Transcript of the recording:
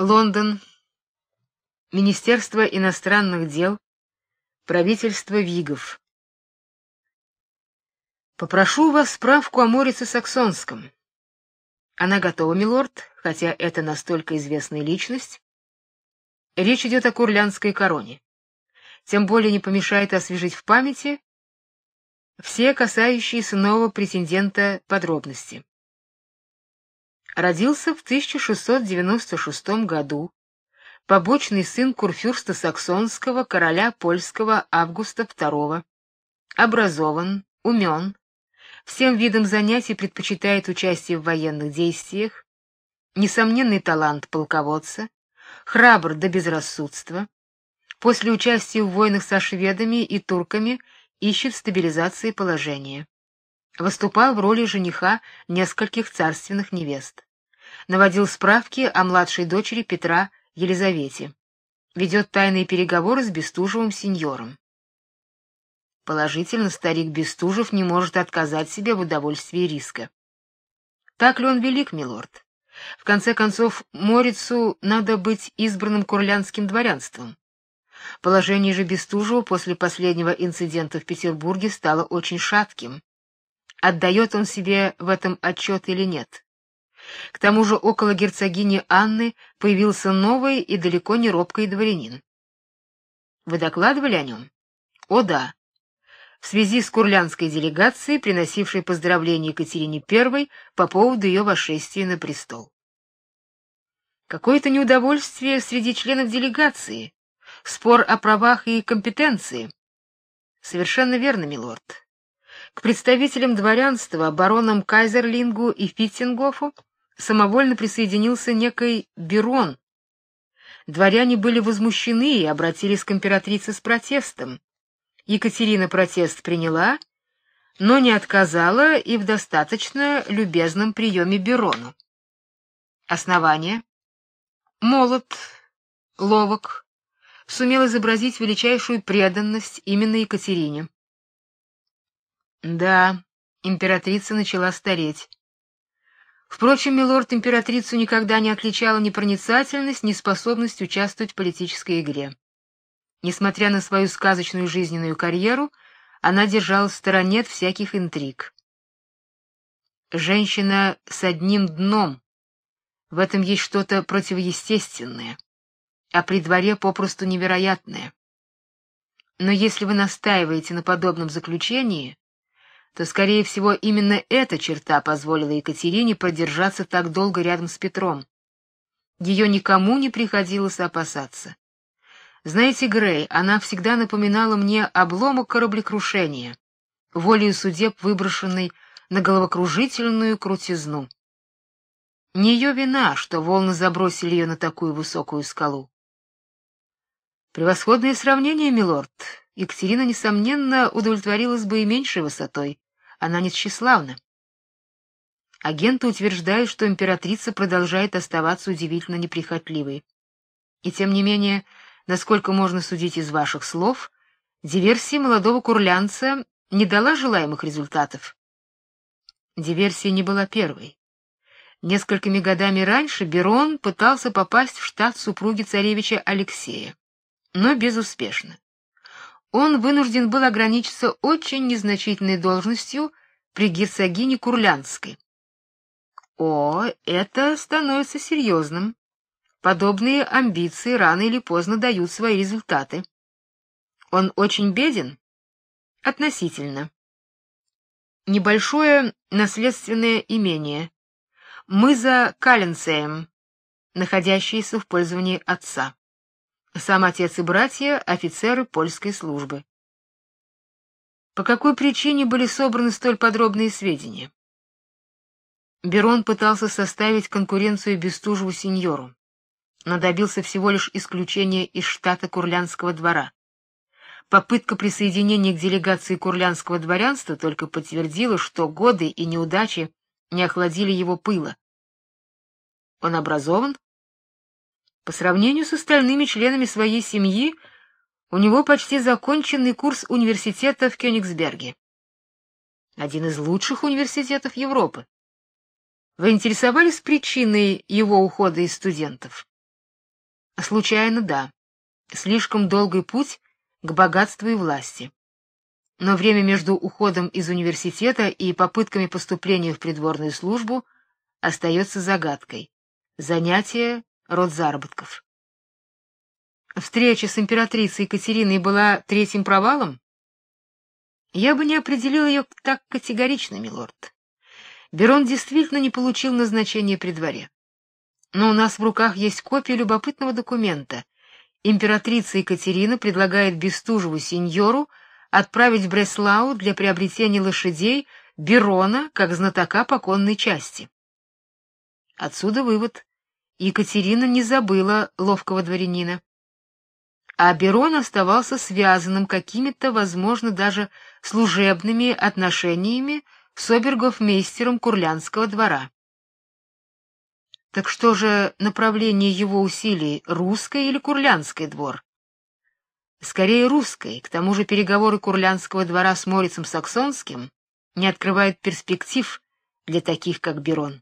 Лондон. Министерство иностранных дел. Правительство Вигов. Попрошу у вас справку о Морице Саксонском. Она готова, милорд, хотя это настолько известная личность. Речь идет о курлянской короне. Тем более не помешает освежить в памяти все касающиеся нового претендента подробности. Родился в 1696 году побочный сын курфюрста саксонского короля польского Августа II. Образован, умен, всем видам занятий предпочитает участие в военных действиях, несомненный талант полководца, храбр до безрассудства. После участия в войнах со шведами и турками ищет стабилизации положения. Выступал в роли жениха нескольких царственных невест. Наводил справки о младшей дочери Петра Елизавете. Ведет тайные переговоры с Бестужевым сеньором. Положительно старик Бестужев не может отказать себе в удовольствии риска. Так ли он велик, милорд? В конце концов, Морицу надо быть избранным курлянским дворянством. Положение же Бестужева после последнего инцидента в Петербурге стало очень шатким. Отдает он себе в этом отчет или нет? К тому же около герцогини Анны появился новый и далеко не робкий дворянин. Вы докладывали о нем? О да. В связи с курлянской делегацией, приносившей поздравления Екатерине I по поводу ее восшествия на престол. Какое-то неудовольствие среди членов делегации, спор о правах и компетенции. Совершенно верно, милорд. К представителям дворянства, баронам Кайзерлингу и Фиттингофу, самовольно присоединился некий Берон. Дворяне были возмущены и обратились к императрице с протестом. Екатерина протест приняла, но не отказала и в достаточно любезном приеме Берону. Основание: молод, ловок, сумел изобразить величайшую преданность именно Екатерине. Да, императрица начала стареть. Впрочем, милорд императрицу никогда не отличала ни проницательность, ни способность участвовать в политической игре. Несмотря на свою сказочную жизненную карьеру, она держалась в стороне от всяких интриг. Женщина с одним дном. В этом есть что-то противоестественное, а при дворе попросту невероятное. Но если вы настаиваете на подобном заключении, то, скорее всего, именно эта черта позволила Екатерине продержаться так долго рядом с Петром. Ее никому не приходилось опасаться. Знаете, Грей, она всегда напоминала мне обломок кораблекрушения, волею судеб выброшенный на головокружительную крутизну. Не ее вина, что волны забросили ее на такую высокую скалу. Превосходное сравнение, милорд. Екатерина несомненно удовлетворилась бы и меньшей высотой. Она не тщеславна. Агенты утверждают, что императрица продолжает оставаться удивительно неприхотливой. И тем не менее, насколько можно судить из ваших слов, диверсия молодого курлянца не дала желаемых результатов. Диверсия не была первой. Несколькими годами раньше Берон пытался попасть в штат супруги царевича Алексея, но безуспешно он вынужден был ограничиться очень незначительной должностью при герцогине Курлянской. О, это становится серьезным. Подобные амбиции рано или поздно дают свои результаты. Он очень беден относительно. Небольшое наследственное имение. Мы за Каленсеем, находящееся в пользовании отца. Сам отец и братья офицеры польской службы. По какой причине были собраны столь подробные сведения? Берон пытался составить конкуренцию Бестужеву сеньору, но добился всего лишь исключения из штата Курлянского двора. Попытка присоединения к делегации курлянского дворянства только подтвердила, что годы и неудачи не охладили его пыла. Он образован, по сравнению с остальными членами своей семьи, у него почти законченный курс университета в Кёнигсберге. Один из лучших университетов Европы. Вы интересовались причиной его ухода из студентов? Случайно, да. Слишком долгий путь к богатству и власти. Но время между уходом из университета и попытками поступления в придворную службу остается загадкой. Занятие род заработков. Встреча с императрицей Екатериной была третьим провалом? Я бы не определил ее так категорично, милорд. Берон действительно не получил назначения при дворе. Но у нас в руках есть копия любопытного документа. Императрица Екатерина предлагает Бестужеву сеньору отправить в Бреслау для приобретения лошадей Берона как знатока по конной части. Отсюда вывод: Екатерина не забыла ловкого дворянина а Берон оставался связанным какими-то, возможно, даже служебными отношениями с обергофмейстером Курлянского двора. Так что же направление его усилий, русский или курлянский двор? Скорее русский. К тому же переговоры Курлянского двора с Морицем Саксонским не открывают перспектив для таких, как Берон.